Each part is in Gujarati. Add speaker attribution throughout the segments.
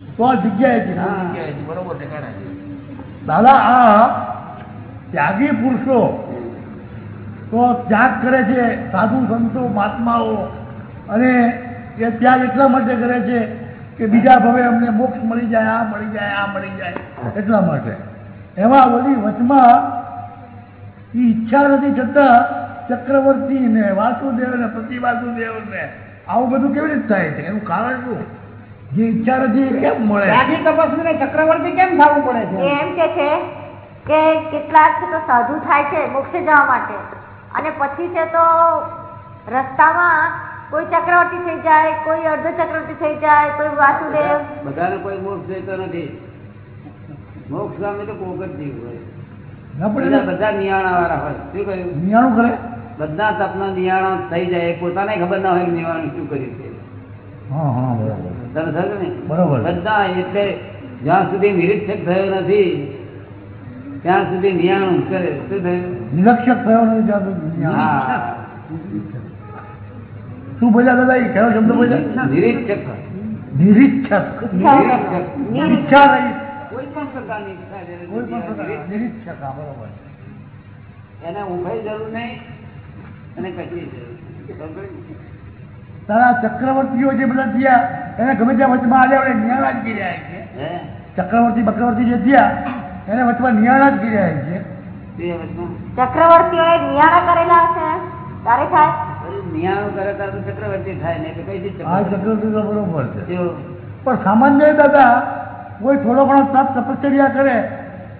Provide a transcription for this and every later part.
Speaker 1: જગ્યાએથી
Speaker 2: બરોબર
Speaker 1: દાદા આ ત્યાગી પુરુષો તો ત્યાગ કરે છે સાધુ સંતો મહાત્માઓ અને એ ત્યાગ એટલા માટે કરે છે કે બીજા ભવે અમને મોક્ષ મળી જાય આ મળી જાય આ મળી જાય એટલા માટે. એમાં વળી વચમાં એ ઈચ્છા નથી છતાં ચક્રવર્તી ને વાસુદેવ ને પ્રતિ વાસુદેવ ને આવું બધું કેવી રીતે થાય છે? એનું કારણ શું? જે ઈચ્છા નથી કેમ મળે?
Speaker 3: ત્યાગી તપસ્વી ચક્રવર્તી કેમ થવું પડે છે?
Speaker 4: એમ કે છે કે કેટલાક તો સાધુ થાય છે મોક્ષે જવા માટે. અને પછી છે તો રસ્તામાં કોઈ ચક્રવર્તી થઈ જાય કોઈ અર્ધ ચક્રવર્તી થઈ જાય કોઈ વાસુદેવ.
Speaker 5: બધાને કોઈ મોક્ષ જતો નથી. મોક્ષ સામે તો કોક જ જીવ હોય.
Speaker 1: ન પડે
Speaker 5: બીજા
Speaker 1: ને?
Speaker 5: બધા નિયાણા વાળા હોય. શું કહ્યું?
Speaker 1: નિયાણું કરે?
Speaker 5: બધા તપના નિયાણા થઈ જાય. પોતાને ખબર ના હોય કે નિવારણ શું કર્યું છે.
Speaker 1: હા હા બરાબર.
Speaker 5: બધા એટલે જ્યાં સુધી નિરીક્ષક થયો નથી ત્યાં સુધી નિયાણું કરે શું થયું?
Speaker 1: નિરક્ષક થયો નથી ત્યાં સુધી શું બોલ્યા દાદા એ કયો શબ્દ બોલ્યા?
Speaker 5: નિરીક્ષક.
Speaker 1: નિરીક્ષક.
Speaker 5: નિરીક્ષક.
Speaker 1: ઈચ્છા રહી.
Speaker 5: કોઈ પણ પ્રકારની ઈચ્છા
Speaker 1: નિરીક્ષક બરોબર.
Speaker 5: એને ઊંઘાઈ જરૂર નહીં અને કશી જરૂર.
Speaker 1: તારા ચક્રવર્તીઓ જે બધા થયા એને ગમે ત્યાં વચમાં આવ્યા આપણે નિયાણા જ ગીર્યા છે. ચક્રવર્તી બક્રવર્તી જે થયા એને વચમાં નિયાણા જ ગીર્યા છે.
Speaker 5: તે વચમાં?
Speaker 4: નિયાણા કરેલા છે તારે થાય?
Speaker 5: નિયાણું કરે ત્યારે તો ચક્રવર્તી થાય ને કઈ ચક્રવર્તી?
Speaker 1: ચક્રવર્તી તો બરોબર છે. પણ સામાન્ય દાદા કોઈ થોડો ઘણો તપ તપશ્ચર્યા કરે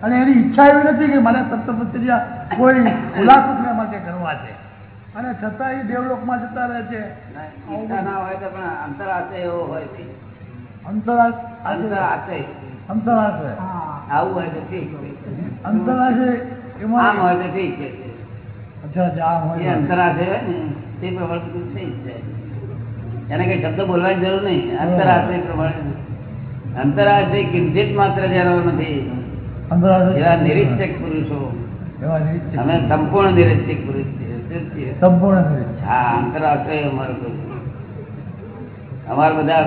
Speaker 1: અને એની ઈચ્છા એવી નથી કે મારે તપ તપશ્ચર્યા કોઈ ઉલ્લાસુખને માટે કરવા છે. અને છતાં એ દેવલોકમાં જતા રહે છે.
Speaker 5: ના, હોય તો પણ અંતરાશે એવો હોય છે.
Speaker 1: અંતરા
Speaker 5: અંતરાશે
Speaker 1: અંતરાશે
Speaker 5: આવું હોય તો ઠીક
Speaker 1: અંતરાશે
Speaker 5: આમ હોય તો ઠીક છે.
Speaker 1: અચ્છા અચ્છા હોય
Speaker 5: અંતરાશે હોય ને તે પ્રમાણે થઈ જાય. એને કઈ શબ્દ બોલવાની જરૂર નહીં. અંતરાશય પ્રમાણે અંતરાશય કિંચિત માત્ર જેનો નથી. એવા નિરીક્ષક પુરુષો. અમે સંપૂર્ણ નિરીક્ષક પુરુષ છીએ?
Speaker 1: સંપૂર્ણ
Speaker 5: હા અંતરાશ્રય અમારો અમારે બધા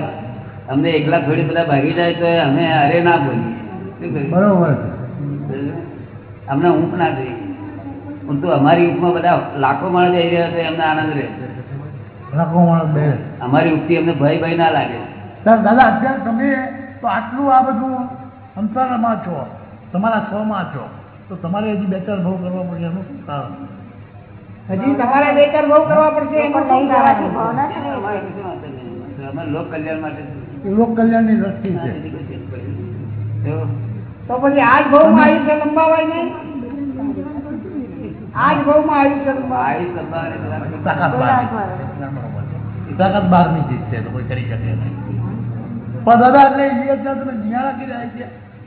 Speaker 5: અમને એકલા થોડી બધા ભાગી જાય તો અમે અરે ના બોલીએ.
Speaker 1: બરોબર.
Speaker 5: અમને ઊંઘ ના જોઈએ. તો અમારી ઊંઘમાં બધા લાખો માણસ જઈ રહ્યા છે એમને આનંદ રહે.
Speaker 1: લાખો માણસ બે.
Speaker 5: અમારી ઊંઘથી અમને ભય ભય ના લાગે.
Speaker 1: સર દાદા અત્યારે તમે તો આટલું આ બધું અંતરમાં છો તમારા સ્વમાં છો. તો તમારે હજી બે ચાર ભાવ કરવા પડે એનું શું કારણ?
Speaker 3: હજી તમારે બે ચાર બહુ કરવા પડશે શું
Speaker 4: ભાવના છે.
Speaker 5: અમે લોક કલ્યાણ માટે
Speaker 1: લોક કલ્યાણની દ્રષ્ટિ છે.
Speaker 3: તો પછી આજ ભાવમાં આયુષ્ય લંબાવાય નહીં? આજ ભાવમાં આયુષ્ય લંબાવાય.
Speaker 1: તાકાત બહારની ચીજ છે. તો કોઈ કરી શકે નહીં. પણ દાદા એટલે એ તમે નિયાળા કરી રહ્યા છે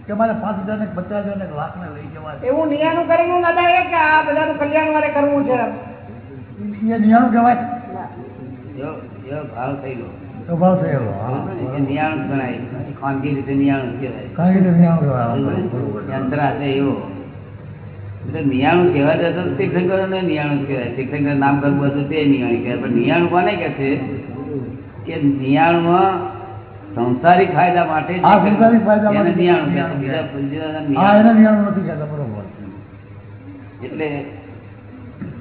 Speaker 1: કે મારે પાંચ હજાર ને પચાસ હજાર ને લાખ ને લઈ જવા
Speaker 3: એવું નિયાનું કરેલું દાદા એ કે આ બધાનું કલ્યાણ મારે કરવું છે.
Speaker 1: એ નિયાણું કહેવાય?
Speaker 5: ભાવ થયેલો.
Speaker 1: સ્વભાવ થયેલો
Speaker 5: નિયાણું જ ગણાય. ખાનગી રીતે નિયાણું કહેવાય.
Speaker 1: કારણ કે નિયાણું કહેવાય બરોબર છે.
Speaker 5: એવો. એટલે નિયાણું કહેવા જતો તો તીર્થંકરો ને નિયાણું કહેવાય. તીર્થંકર નામ કરવું હતું તે નિયાણી કહેવાય. પણ નિયાણું કોને કહે છે? કે નિયાણુમાં સંસારિક ફાયદા માટે
Speaker 1: આ સંસારી ફાયદા માટે
Speaker 5: એટલે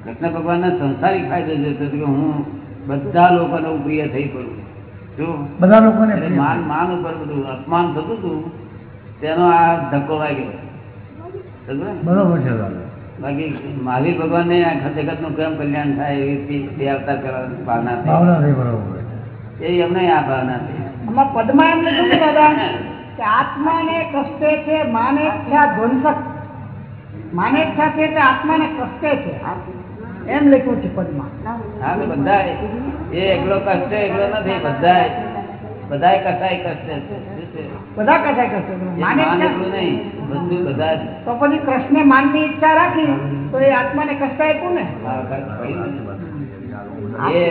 Speaker 5: કૃષ્ણ ભગવાનને સંસારી ફાયદો જોતો કે હું બધા લોકોને પ્રિય થઈ પડું. શું
Speaker 1: બધા લોકોને
Speaker 5: માન માન ઉપર બધું અપમાન થતું હતું તેનો આ ધક્કો વાગ્યો.
Speaker 1: બરોબર છે
Speaker 5: બાકી મહાવીર ભગવાન ને આખા જગતનું કેમ કલ્યાણ થાય એવી બે અવતાર કરવાની ભાવના થઈ. એ એમને આ ભાવના થઈ.
Speaker 3: આમાં પદમાં એમને શું દાદા કે આત્માને કષ્ટે છે માનેચ્છા ધ્વંસક માનેચ્છા છે એટલે આત્માને કષ્ટે છે એમ લખ્યું છે પદમાં
Speaker 5: હા તો બધા એ એકલો કષ્ટે એકલો નથી બધા બધા કસાય કષ્ટે છે
Speaker 3: બધા કસાય કષ્ટે.
Speaker 5: માન નહીં બધું બધા
Speaker 3: તો પછી કૃષ્ણે માનની ઈચ્છા રાખી તો એ આત્માને કષ્ટ આપ્યું ને.
Speaker 5: એ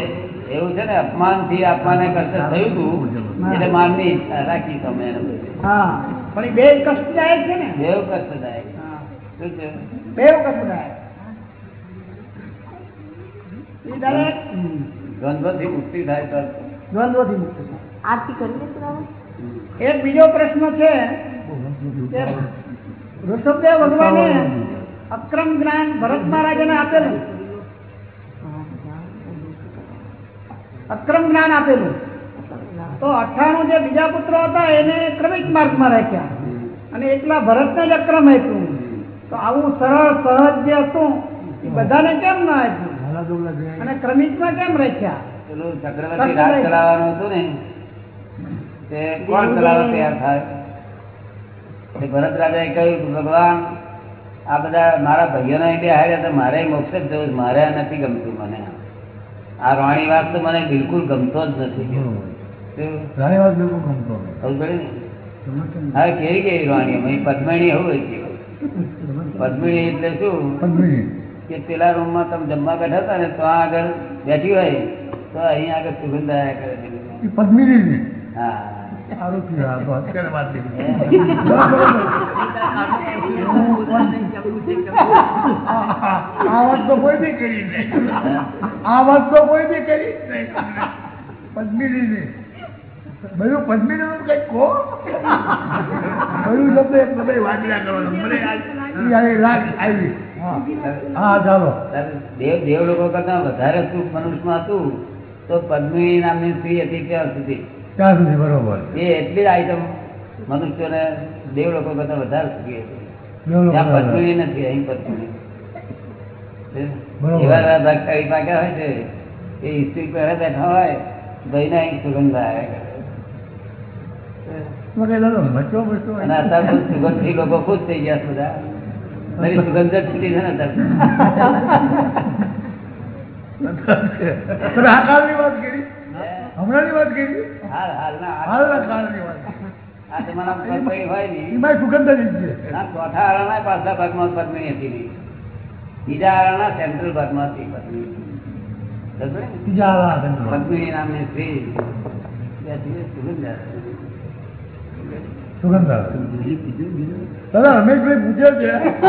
Speaker 5: એવું છે ને અપમાનથી અપમાન કષ્ટ થયું હતું એટલે માનની ઈચ્છા રાખી તમે એને
Speaker 3: પણ બે કષ્ટદાયક છે ને.
Speaker 5: બે કષ્ટદાયક. શું છે?
Speaker 3: બે કષ્ટદાયક.
Speaker 5: દ્વંદ્વથી મુક્તિ થાય તો
Speaker 3: દ્વંદ્વથી મુક્ત
Speaker 4: આરતી કરી
Speaker 3: એક બીજો પ્રશ્ન છે ઋષભદેવ ભગવાને અક્રમ જ્ઞાન ભરત મહારાજાને આપેલું. અક્રમ જ્ઞાન આપેલું. તો અઠાણું જે બીજા પુત્રો હતા એને ક્રમિક માર્ગમાં રાખ્યા. અને એકલા ભરતને જ અક્રમ આપ્યું. તો આવું સરળ સહજ જે હતું એ બધાને કેમ ના આપ્યું? અને ક્રમિકમાં કેમ રાખ્યા?
Speaker 5: પેલું ચક્રવર્તી રાજ ચલાવવાનું હતું ને તે કોણ ચલાવવા તૈયાર થાય? ભરત રાજાએ કહ્યું ભગવાન આ બધા મારા ભાઈઓના બે હાર્યા તો મારે મોક્ષ જ જવું મારે નથી ગમતું મને. આ રાણી વાત તો મને બિલકુલ ગમતો જ નથી. રાણી
Speaker 1: વાત બિલકુલ ગમતો
Speaker 5: હવે કેવી કેવી રાણી પદ્મિણી હોય છે. પદ્મિણી એટલે શું?
Speaker 1: પદ્મિણી
Speaker 5: કે પેલા રૂમમાં તમે જમવા બેઠા હતા ને તો આ આગળ બેઠી હોય તો અહીં આગળ સુગંધ આવ્યા કરે
Speaker 1: પદ્મિની
Speaker 5: હા.
Speaker 1: આ વાત તો કોઈ બી કરી નહીં. આ વાત તો કોઈ બી કરી નહીં. પદ્મિની બધું પદ્મિની નું કઈ કહો. બધું શબ્દ એક તમે વાંચડા કરવાનો. મને આ- ઈ આ રાગ આવી. હા હા ચાલો.
Speaker 5: દેવ દેવ લોકો કરતા વધારે સુખ મનુષ્યમાં હતું તો પદ્મિની નામની સ્ત્રી હતી ત્યાં સુધી
Speaker 1: ત્યાં સુધી બરોબર
Speaker 5: એ એટલી જ આઈટમ મનુષ્યોને દેવ લોકો કરતા વધારે સુખી ત્યાં
Speaker 1: બરાબર.
Speaker 5: નથી અહીં. એવા પાક્યા હોય છે પહેરે બેઠા હોય ભાઈને સુગંધ આવે. લોકો ખુશ થઈ ગયા છે બધા. મારી સુગંધ જ છૂટી છે ને અત્યારે
Speaker 1: વાત કરી? હમણાંની વાત કરી?
Speaker 5: સેન્ટ્રલ ભાગમાં હતી. પદ્મિની નામની સ્ત્રી સુગંધ.
Speaker 1: સુગંધ દાદા રમેશભાઈ પૂછે છે.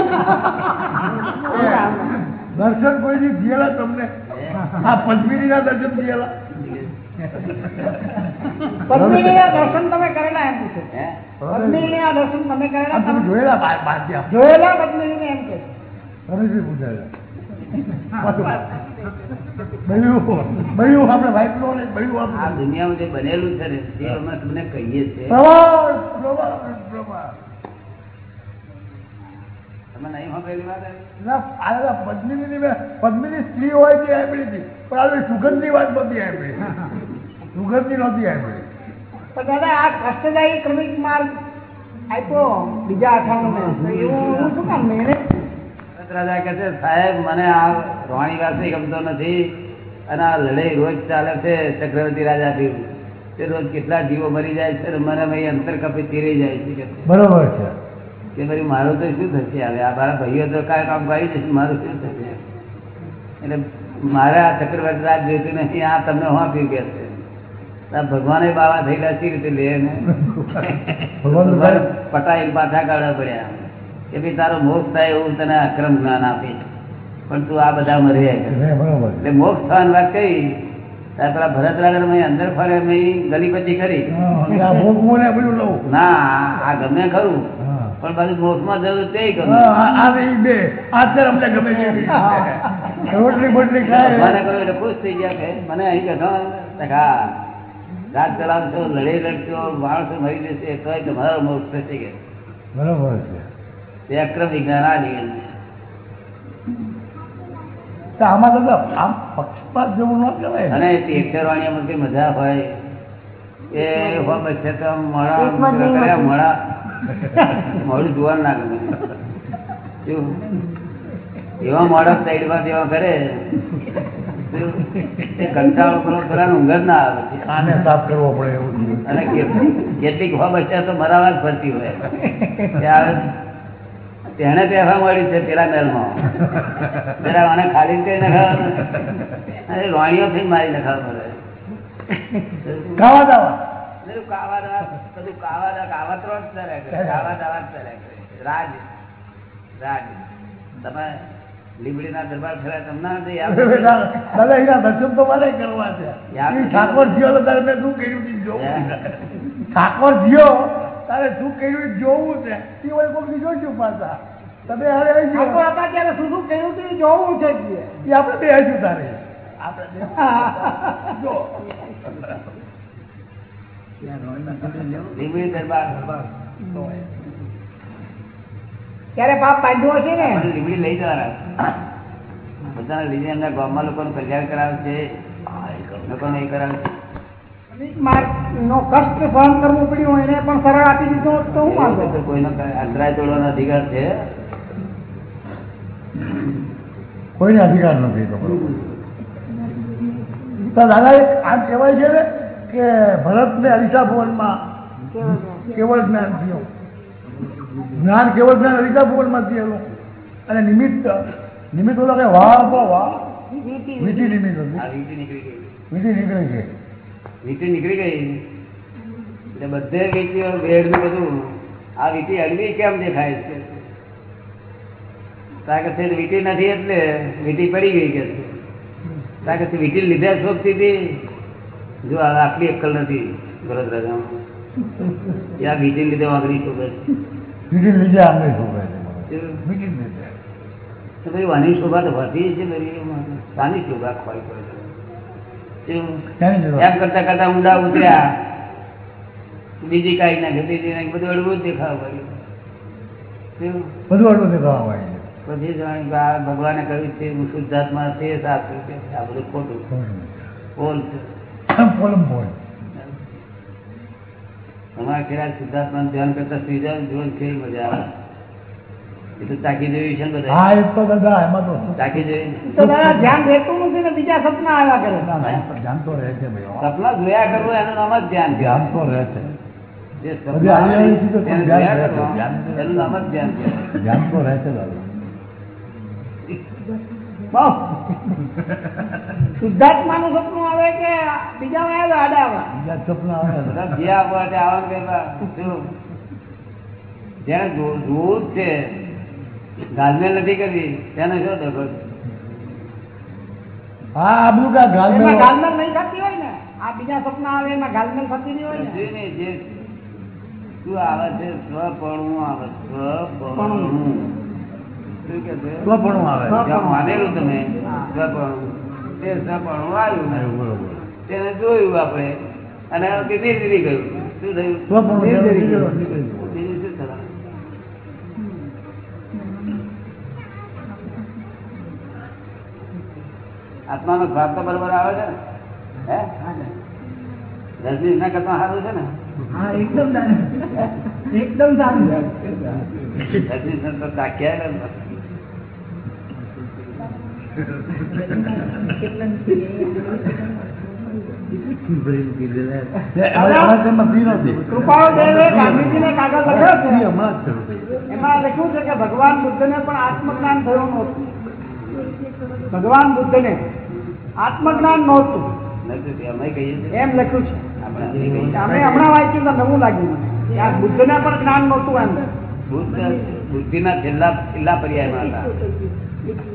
Speaker 1: દર્શન કોઈ થયેલા તમને? આ પદ્મિની ના દર્શન થયેલા
Speaker 3: દર્શન તમે કરેલા એમ પૂછે. પદ્મિનીના દર્શન તમે કરેલા
Speaker 1: તમે જોયેલા
Speaker 3: જોયેલા પદ્મિનીને એમ કે.
Speaker 1: રમેશભાઈ પૂછે છે બયું બયું આપણે વાઇફ નો ને બયું
Speaker 5: આ દુનિયામાં જે બનેલું છે ને તે અમે તમને કહીએ છીએ
Speaker 1: પ્રવાસ પ્રવાસ પ્રવાસ
Speaker 5: તમે નહીં સાંભળેલી વાત આવી?
Speaker 1: ના આ દાદા પદ્મિની પદ્મિની સ્ત્રી હોય તે આપણી હતી પણ આવી સુગંધની વાત બધી આપણી સુગંધની નહોતી આપણી
Speaker 3: પણ દાદા આ કષ્ટદાયી ક્રમિક માર્ગ આપ્યો બીજા અઠાણું એવું હું શું કામ મેળે?
Speaker 5: રાજા કહે છે સાહેબ મને આ રોણી વાસી ગમતો નથી અને આ લડાઈ રોજ ચાલે છે ચક્રવર્તી રાજા તે રોજ કેટલા જીવો મરી જાય છે મને અંતર કપી તીરી જાય છે.
Speaker 1: બરોબર છે.
Speaker 5: કે ભાઈ મારું તો શું થશે? હવે આ મારા ભાઈઓ તો કાંઈ કામ કરી જશે મારું શું થશે? એટલે મારે આ ચક્રવર્તી રાજ જોઈતું નથી આ તમને હું આપ્યું કે છે ભગવાને બાવા થયેલા સી રીતે લે ને.
Speaker 1: ભગવાન
Speaker 5: ભગવાન પાછા કાઢવા પડ્યા. કે ભાઈ તારો મોક્ષ થાય એવું તને અક્રમ જ્ઞાન આપી પણ તું આ બધા મરી જાય એટલે મોક્ષ થવાની વાત કહી ત્યારે પેલા ભરત રાજા મેં અંદર ફરે મેં ગલીપતિ કરી.
Speaker 1: ને
Speaker 5: આ ગમે ખરું. પણ પાછું મોક્ષમાં જવું તે ગમે.
Speaker 1: આ બે અમને ગમે છે. રોટલી બોટલી
Speaker 5: ખાય.
Speaker 1: ખાય
Speaker 5: કહ્યું એટલે ખુશ થઈ ગયા કે મને અહીં કહો હા રાત ચલાવશો લડાઈ લડશો માણસો મરી જશે તોય તમારો મોક્ષ થશે કે.
Speaker 1: બરોબર છે.
Speaker 5: તે અક્રમ વિજ્ઞાન આ નિયમ
Speaker 1: છે આમાં તો આમ પક્ષપાત જેવું ન કહેવાય.
Speaker 5: અને કઈ મજા હોય. એ હો બચ્ચે તો આમ મોડા આમ
Speaker 4: એકમાં જ નહીં
Speaker 5: કર્યા
Speaker 4: મજા.
Speaker 5: મોડા જોવા ના ગમે એવા મોડા સાઈડમાં જેવા કરે. કંટાળો કરો પેલા ઊંઘ જ ના આવે.
Speaker 1: કાને સાફ કરવો પડે એવું
Speaker 5: અને કેટલીક કેટલીક બચ્ચા તો મરાવા જ ફરતી હોય. ત્યારે તેને પહેરવા મળ્યું છે પેલા મેલમાં પેલા મને ખાલી કરી નખાવાનું. અરે રોણીઓ થઈ મારી નખાવા
Speaker 1: ખાવા દાવા.
Speaker 5: રાજ. રાજ. તમે દરબાર તમને
Speaker 1: દર્શન તો મારે કરવા છે. ઠાકોર જીઓ તારે મેં શું કર્યું જોવું છે? ઠાકોર જીઓ તારે શું કર્યું જોવું છે? એ હોય કોઈક બીજો છું પાછા? તમે હવે આવી
Speaker 3: ઠાકોર
Speaker 1: જાઓ
Speaker 3: હતા ત્યારે શું શું કર્યું હતું જોવું છે.
Speaker 1: એ આપણે બે હજુ તારે. આપણે જો.
Speaker 3: ત્યારે પાપ ને?
Speaker 5: લીમડી લઈ જવાના. બધાને લીધે એમના ગામમાં લોકોનું કલ્યાણ કરાવે છે. લોકોને એ કરાવે છે.
Speaker 3: નો કષ્ટ સહન કરવું પડ્યું એને પણ સરળ આપી દીધો તો હું
Speaker 5: એવું
Speaker 3: વાંધો
Speaker 5: તો કોઈનો અંતરાય તોડવાનો અધિકાર છે.
Speaker 1: કોઈને અધિકાર નથી તો. બરોબર તો દાદા એક આમ કહેવાય છે ને કે ભરતને અરીસા ભુવનમાં
Speaker 4: કેવું
Speaker 1: કેવળ જ્ઞાન થયું? જ્ઞાન કેવળ જ્ઞાન અરીસા ભુવનમાં થયેલું. અને નિમિત્ત નિમિત્ત ઓલા કે વાહ વાહ વાહ.
Speaker 4: વીટી
Speaker 1: નિમિત્ત
Speaker 5: આ નીકળી ગઈ.
Speaker 1: વીટી નીકળી છે
Speaker 5: વીંટી નીકળી ગઈ. એટલે બધે વીંટીઓ વેડ બધું આ વીંટી હળવી કેમ દેખાય છે? કારણ કે વીંટી નથી એટલે વીંટી પડી ગઈ કે કારણ કે વીંટી લીધા શોધતી હતી જો આ આટલી અક્કલ નથી ભરત રાજામાં. એ બીજી લીધે વાંગડી શોધે
Speaker 1: બીજી લીધે આંગળી લીધે.
Speaker 5: તો ભાઈ વાની શોભા તો હતી છે બધી શોભા ખોઈ પડે છે.
Speaker 1: ક્યાંની જરૂર
Speaker 5: એમ કરતા કરતા ઊંડા ઉતર્યા. બીજી કાંઈ નાખે બીજી નાખે બધું અડવું જ દેખાવ પડ્યું
Speaker 1: બધું અડવું દેખાવા હોય
Speaker 5: પછી ભગવાને કહ્યું છે હું શુદ્ધાત્મા છે સાચું છે આ બધું ખોટું બોલ છે. તમારા ખેરા શુદ્ધાત્માનું ધ્યાન કરતા સુઈ જાવ જીવન કેવી મજા આવે. એ તો તાકી જેવી છે ને
Speaker 1: હા એ તો દાદા એમાં તો
Speaker 5: તાકી જેવી
Speaker 3: તો દાદા ધ્યાન રહેતું નથી ને બીજા સપના આવ્યા કરે
Speaker 1: ધ્યાન તો રહે છે ભાઈ.
Speaker 5: સપના જોયા કરવું એનું નામ જ ધ્યાન
Speaker 1: ધ્યાન તો રહે છે.
Speaker 5: જે સપના. એનું નામ જ ધ્યાન
Speaker 1: ધ્યાન તો રહે છે દાદા.
Speaker 3: શુદ્ધાત્માનું સપનું આવે કે બીજા આવે આડા આવે?
Speaker 1: બીજા સપનું આવે.
Speaker 5: જે આપવા આવવાનું. જેને જોવું જ છે. ગાલમેલ નથી કરવી. તેને શું દખલ?
Speaker 1: હા આપણું કા
Speaker 3: ગાલમેલ ગાલમેલ નહીં થતી હોય ને? આ બીજા સપના આવે એમાં ગાલમેલ થતી નહીં હોય ને?
Speaker 5: નહીં, જે શું આવે છે? સ્વપણું આવે સ્વપણું.
Speaker 1: સ્વપણું આવે.
Speaker 5: જ્યાં માનેલું તમે સ્વપણું તે સ્વપણું આવ્યું તેને જોયું આપણે. અને નિર્જરી ગયું. શું થયું?
Speaker 3: નિર્જરી ગયું.
Speaker 5: બીજું શું થવાનું આત્માનો સ્વાદ તો બરોબર આવે છે ને? હે? રજનીશ ના કરતા સારું છે ને?
Speaker 3: હા એકદમ એકદમ સારું
Speaker 5: રજનીશ તો તાક્યા
Speaker 3: ભગવાન બુદ્ધને પણ આત્મજ્ઞાન નહોતું ભગવાન એમ લખ્યું છે. અમે હમણાં વાંચ્યું તો નવું લાગ્યું મને કે આ બુદ્ધને પણ જ્ઞાન નહોતું એમ.
Speaker 5: બુદ્ધ ના છેલ્લા છેલ્લા પર્યાયમાં હતા.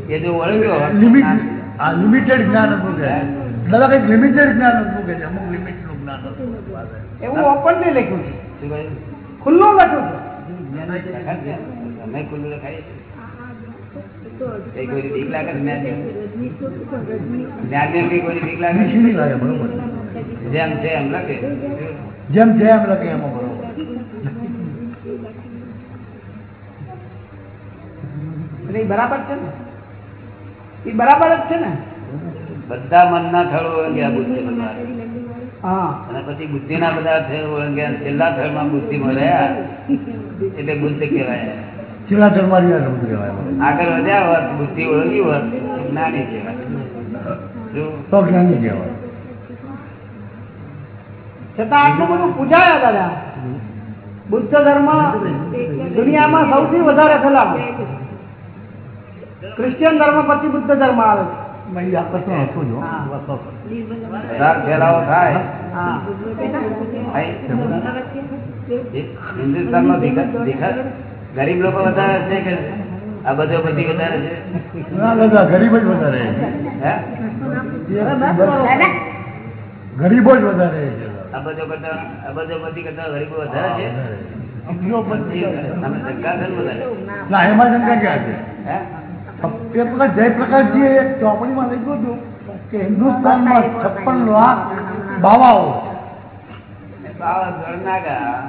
Speaker 5: એ જો ઓળખ્યો
Speaker 1: આ લિમિટેડ જ્ઞાન હતું કે. દાદા કંઈક લિમિટેડ જ્ઞાન હતું કે અમુક લિમિટનું જ્ઞાન હતું.
Speaker 3: એવું ઓપનલી લખ્યું છે. ખુલ્લું લખ્યું છે.
Speaker 5: લખાય ખુલ્લું લખાઈએ છીએ. કઈ કોઈને બીક લાગે છે? જ્ઞાનને? જ્ઞાનને કઈ કોઈને બીક લાગે
Speaker 1: બીક
Speaker 5: છે?
Speaker 1: નહીં લાગે બરોબર.
Speaker 5: જેમ છે એમ લખે.
Speaker 1: જેમ છે એમ લખે એમાં બરોબર.
Speaker 3: બરાબર છે ને? એ બરાબર જ છે ને?
Speaker 5: બધા મનના થળ ઓળંગ્યા બુદ્ધિ બધા.
Speaker 3: હા.
Speaker 5: અને પછી બુદ્ધિના બધા થળ ઓળંગ્યા. છેલ્લા થળમાં બુદ્ધિ મળ્યા એટલે બુદ્ધ કહેવાય.
Speaker 1: છેલ્લા થળમાં
Speaker 5: આગળ વધ્યા હોત બુદ્ધિ ઓળંગી હોત જ્ઞાની કહેવાય.
Speaker 1: તો જ્ઞાની કહેવાય.
Speaker 3: છતાં આટલું બધું પૂજાયા દાદા. બુદ્ધ ધર્મ દુનિયામાં સૌથી વધારે ફેલાવો ક્રિશ્ચિયન ધર્મ પછી બુદ્ધ ધર્મ આવે છે.
Speaker 5: ગરીબ લોકો વધારે છે કે આ બધો બધી વધારે છે?
Speaker 1: ગરીબ જ વધારે છે. ગરીબો જ વધારે છે.
Speaker 5: આ બધો કરતા આ બધો બધી કરતા ગરીબો વધારે છે? તમે શંકા વધારે?
Speaker 1: ના એમાં શંકા ક્યાં છે?
Speaker 5: હે
Speaker 1: એ જયપ્રકાશજીએ ચોપડીમાં લખ્યું હતું કે હિન્દુસ્તાનમાં છપ્પન લાખ બાવાઓ
Speaker 5: ના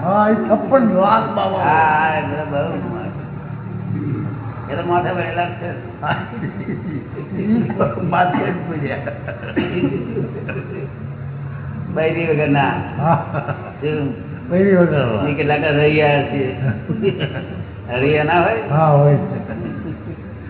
Speaker 1: હા એ છપ્પન લાખ બાવાઓ
Speaker 5: એ તો માથે ભરેલા છે.
Speaker 1: તો
Speaker 5: બૈરી
Speaker 1: હા,
Speaker 5: શું?
Speaker 1: પહેલી વગર
Speaker 5: કેટલાક હરિયા છે હરિયા ના હોય?
Speaker 1: હા હોય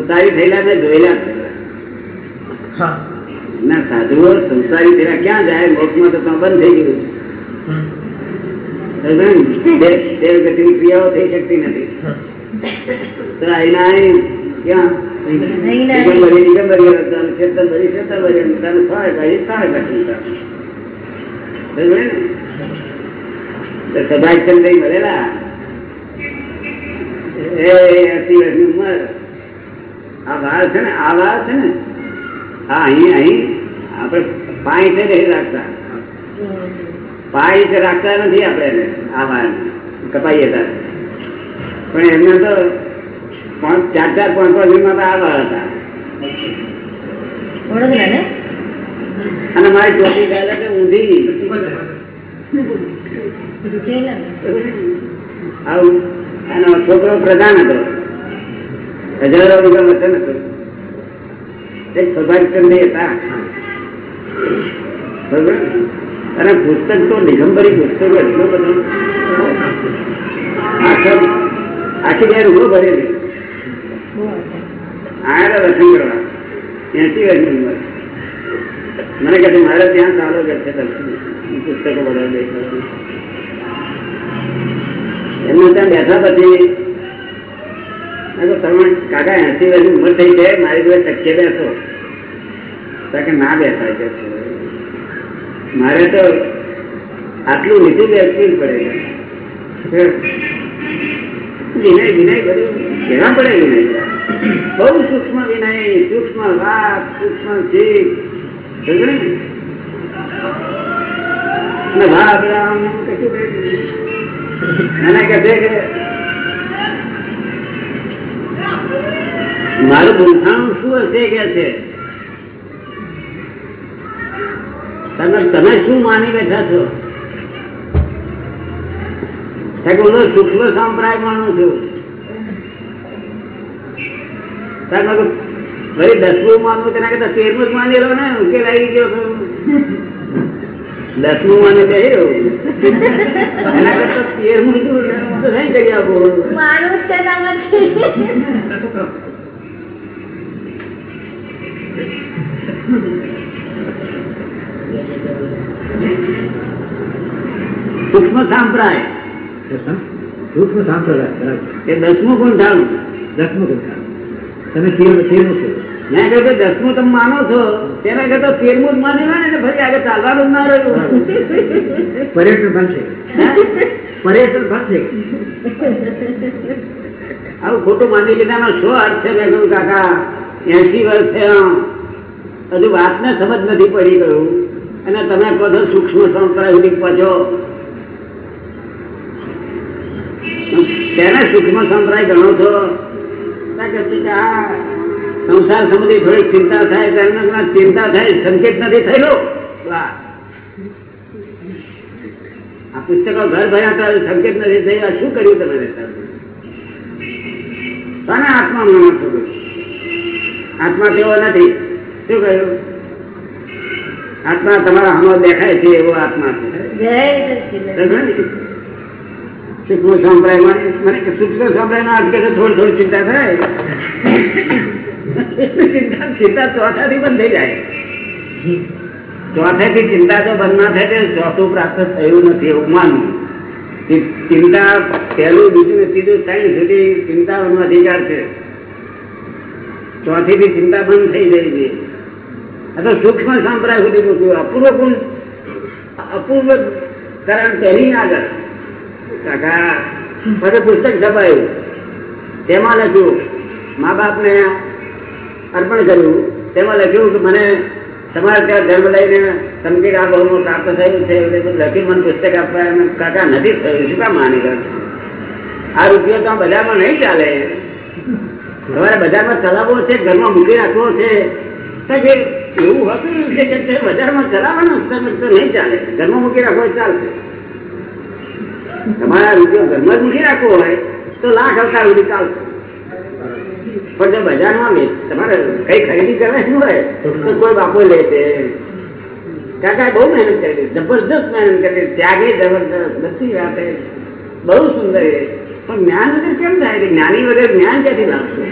Speaker 5: સંસારી થયેલા છે. જોયેલા. ના સાધુઓ સંસારી થયેલા ક્યાં જાય? મોક્ષમાં તો બંધ થઈ ગયું ગતિની ક્રિયાઓ થઈ શકતી નથી. તો અહીંના અહીં ક્યાં? દિગંબરી દિગંબરી હતા અને ચેતનબરી ચેતનબરી હતા અને સાળકારી સાળકારી હતા. સમજ્યો ને? તો સભાચંદ ભાઈ મળેલા? એ એસી વર્ષની ઉંમર. આ વાળ છે ને આ વાળ છે ને હા અહીં અહીં આપણે પાણી છે નહીં રાખતા. પાણી રાખતા નથી આપણે એને આ વાળ કપાઈએ ત્યારે પણ એમને તો ચાર ચાર પાંચ પાંચ દિનમાં તો આ વાળ હતા. અને મારી ચોથી ગાય છે ઊંધી આવું અને છોકરો પ્રધાન હતો. રૂપિયા વતન હતો એક સૌભાગ્યચંદ હતા અને પુસ્તક તો નિગમભરી પુસ્તકો એટલો બધો. આખી બે રૂમો ભરેલી. આયા દર્શન ઉંમર મને કહે મારે ત્યાં ચાલો કે છે પુસ્તકો બધા એમને ત્યાં બેઠા પછી કાકા એસી વર્ષની ઉંમર થઈ જાય મારી જોડે ટકે બેસો. કે ના બેસાય છે. મારે તો આટલું નીચું બેસવું પડે વિનય વિનય છે કે મારું બુંધાણું શું હશે કે છે? તમે શું માની બેઠા છો? હું સૂક્ષ્મ સંપ્રાય માનું છું. દસમું માનવું તેના કરતા તેરમું જ માની લો ને, ઉકેલ આવી ગયો દસમું માને કહ્યું એના કરતા તેરમું થઈ જગ્યા સૂક્ષ્મ સંપ્રાય
Speaker 2: સૂક્ષ્મ સાંપ્રદાય
Speaker 5: એ દસમું ગુણ ધારું
Speaker 2: દસમું કથા તમે તેર તેરમું છો.
Speaker 5: મેં કહ્યું કે દસમું તમે માનો છો. તેના કરતા તેરમું જ માની લો ને ફરી આગળ ચાલવાનું જ ના રહ્યું.
Speaker 2: પર્યટન બનશે પર્યટન બનશે
Speaker 5: આવું ખોટું માની લીધાનો શું અર્થ છે? કાકા એસી વર્ષ થયા. હજુ વાત ને સમજ નથી પડી ગયું અને તમે કહો છો સૂક્ષ્મ સંપ્રાય સુધી પહોંચો તેને સૂક્ષ્મ સંપ્રાય ગણો છો? સંસાર સંબંધી થોડી ચિંતા થાય તેમને ચિંતા થાય, સંકેત નથી થયેલો. આ પુસ્તકો ઘર ભર્યા ત્યારે સંકેત નથી થયો. આ શું કર્યું તમે કોને આત્મા માનો છો આત્મા તેવો નથી? શું કહ્યું? આત્મા તમારા હમો દેખાય છે એવો આત્મા છે. સૂક્ષ્મ સંપ્રદાય મને કે સંપ્રાય સંપ્રદાયનો અર્થ કે થોડી થોડી ચિંતા થાય. ચિંતા ચિંતા ચોથાથી બંધ થઈ જાય. ચોથાથી ચિંતા તો બંધ ના થાય ચોથું પ્રાપ્ત થયું નથી એવું માનવું ચિંતા પહેલું બીજું સીધું ત્રીજું ત્રણ સુધી ચિંતાનો અધિકાર છે. ચોથી થી ચિંતા બંધ થઈ જાય છે. તો સૂક્ષ્મ સંપ્રદાય સુધી મૂક્યું અપૂર્વ ગુણ, અપૂર્વ કરણ તેની આગળ. કાકા, પછી પુસ્તક છપાયું. તેમાં લખ્યું, મા બાપને અર્પણ કર્યું. તેમાં લખ્યું કે, મને તમારે ત્યાં ધર્મ લઈને સમજી આ બહુ પ્રાપ્ત થયું છે. લખ્યું, મને પુસ્તક આપવા. કાકા, નથી થયું. શું કામ માની ગયો આ રૂપિયો તો બજારમાં નહીં ચાલે. તમારે બજારમાં ચલાવવો છે, ઘરમાં મૂકી રાખવો છે. કે એવું હોતું છે કે તે બજારમાં ચલાવવાનો તો નહીં ચાલે. ઘરમાં મૂકી રાખો ચાલશે. તમારા રૂપિયો ઘરમાં જ મૂકી રાખવો હોય, તો લાખ અવતાર સુધી ચાલશે. પણ જો બજારમાં તમારે કઈ ખરીદી કરવાની હોય, તો કોઈ બાપો લે છે. કાકા બહુ મહેનત કરી. જબરદસ્ત મહેનત કરી ત્યાગે જબરદસ્ત બધી વાતે. બહુ સુંદર છે. પણ જ્ઞાન વગર કેમ થાય? જ્ઞાની વગર જ્ઞાન ક્યાંથી લાવશો?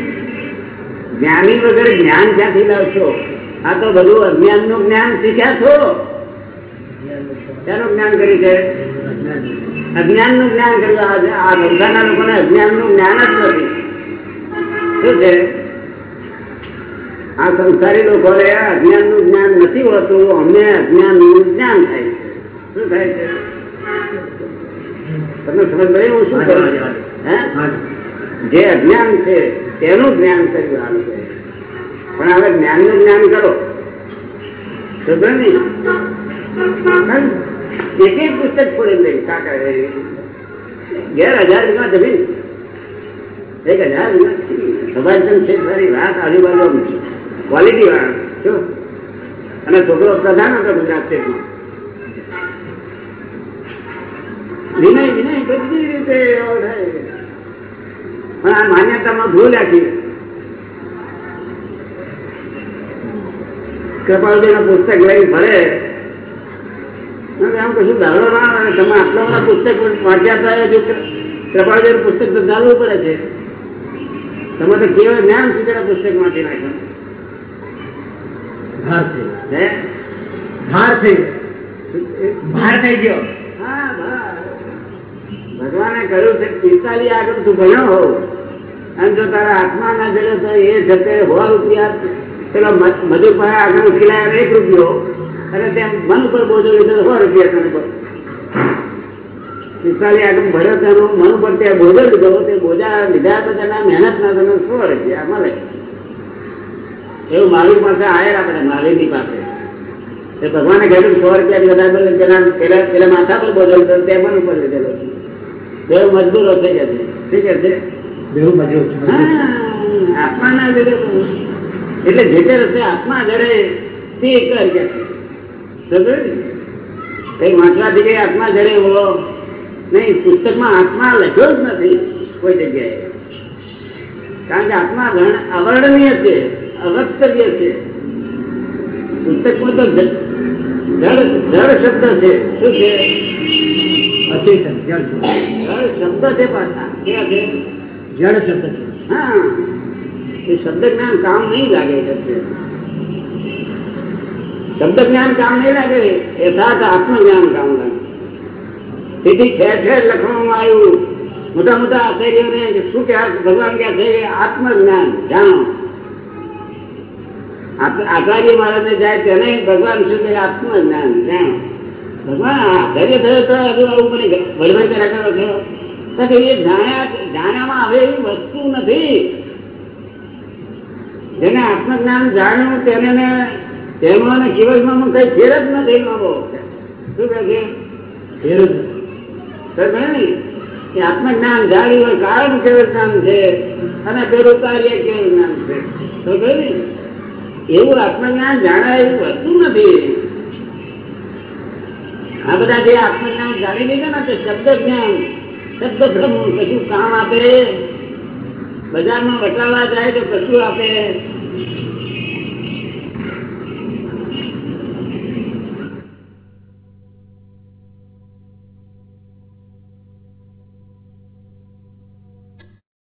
Speaker 5: જ્ઞાની વગર જ્ઞાન ક્યાંથી લાવશો? આ તો બધું અજ્ઞાનનું જ્ઞાન શીખ્યા છો? શાનું જ્ઞાન કર્યું છે? અજ્ઞાનનું જ્ઞાન કર્યું. આ નવસાના લોકોને અજ્ઞાનનું જ્ઞાન જ નથી. શું છે? આ સંસારી લોકોને અજ્ઞાનનું જ્ઞાન નથી હોતું. અમને અજ્ઞાનનું જ્ઞાન થાય છે. શું થાય છે? તમને સમજ પડી? હું શું કરું? જે અજ્ઞાન છે તેનું જ્ઞાન કર્યું આ લોકોએ. પણ હવે જ્ઞાનનું જ્ઞાન કરો એક એક પુસ્તક છોડી દે કાકા. ઘેર હજાર વીઘા જમીન. એક હજાર સભાજન છે સારી વાત આજુબાજુ ક્વોલિટી વાળા. શું અને છોકરો પ્રધાન હતો ગુજરાત સ્ટેટમાં વિનય વિનય, બધી રીતે પણ આ માન્યતામાં ભૂલ રાખી. કૃપાલજીના પુસ્તક લઈ ભરે આમ કશું દાડો ના આવે. તમે આટલા બધા પુસ્તક વાંચ્યા હતા હજુ કૃપાલજીનું પુસ્તક તો ચાલવું પડે છે. તમે તો કેવળ જ્ઞાન સુધીના પુસ્તક વાંચી નાખ્યો
Speaker 2: ભાર છે.
Speaker 5: હે?
Speaker 2: ભાર છે. ભાર થઈ ગયો.
Speaker 5: હા ભાર. ભગવાને કહ્યું છે પિસ્તાલી આગળ તું ભણ્યો હોવ અને જો તારા આત્મા ના જડે તો એ જતે સો રૂપિયા પેલો મજૂર પાસે આગળ ખીલાયો એક રૂપિયો. અને તેમ મન ઉપર બોજો લીધો સો રૂપિયા તને પર પિસ્તાલી આગળ ભર્યો તેનો મન ઉપર ત્યાં બોજો લીધો. તે બોજા લીધા તો તેના મહેનત ના તમે સો રૂપિયા મળે. એવું મારી પાસે આવેલા બધા મહાવીરની પાસે. એ ભગવાને કહેલું સો રૂપિયા વધારે બોલે પેલા પેલા પેલા માથા પર બોલો લીધો તે મન ઉપર લીધેલો બે મજબૂરો થઈ જશે. ઠીક છે દેવ મજબૂર આત્માના તો. એટલે જે તે રસ્તે આત્મા જડે તે એક? કઈ વાંચવાથી કઈ આત્મા જડે એવો નહીં પુસ્તકમાં આત્મા લખ્યો જ નથી કોઈ જગ્યાએ. કારણ કે આત્મા વર્ણ- અવર્ણનીય છે અવક્તવ્ય છે. પુસ્તકમાં તો જળ શબ્દ છે. શું છે?
Speaker 2: અચેતન જળ
Speaker 5: શબ્દ છે પાછા. કેવા છે?
Speaker 2: જળ શબ્દ છે.
Speaker 5: હા. એ શબ્દ જ્ઞાન કામ નહીં લાગે કે છે. શબ્દ જ્ઞાન કામ નહીં લાગે યથાર્થ આત્મજ્ઞાન કામ લાગે તેથી ઠેર ઠેર લખવામાં આવ્યું મોટા મોટા આચાર્યોને કે શું કે ભગવાન કે છે આત્મજ્ઞાન જાણો આપ- આચાર્ય મહારાજને જાય તેને ભગવાન શું કહે આત્મજ્ઞાન જાણો ભગવાન આચાર્ય થયો તો હજુ આવું મને વડવડ કર્યા કરો છો તો કે એ જાણ્યા જાણ્યામાં હવે એવી વસ્તુ નથી જેને આત્મજ્ઞાન જાણ્યું તેને તેમાં જીવનમાં કઈ ફેર જ નથી માવો શું કહે
Speaker 2: ફેર જ
Speaker 5: ને આત્મજ્ઞાન જાણ્યું હોય કારણ કેવું જ્ઞાન છે અને પેલું કાર્ય કેવું જ્ઞાન છે? ને એવું આત્મજ્ઞાન જાણાય એવું વસ્તુ નથી. આ બધા જે આત્મજ્ઞાન જાણી લીધા ને તે શબ્દ જ્ઞાન શબ્દ બ્રહ્મ કશું કામ આપે બજારમાં વટાવવા જાય તો કશું આપે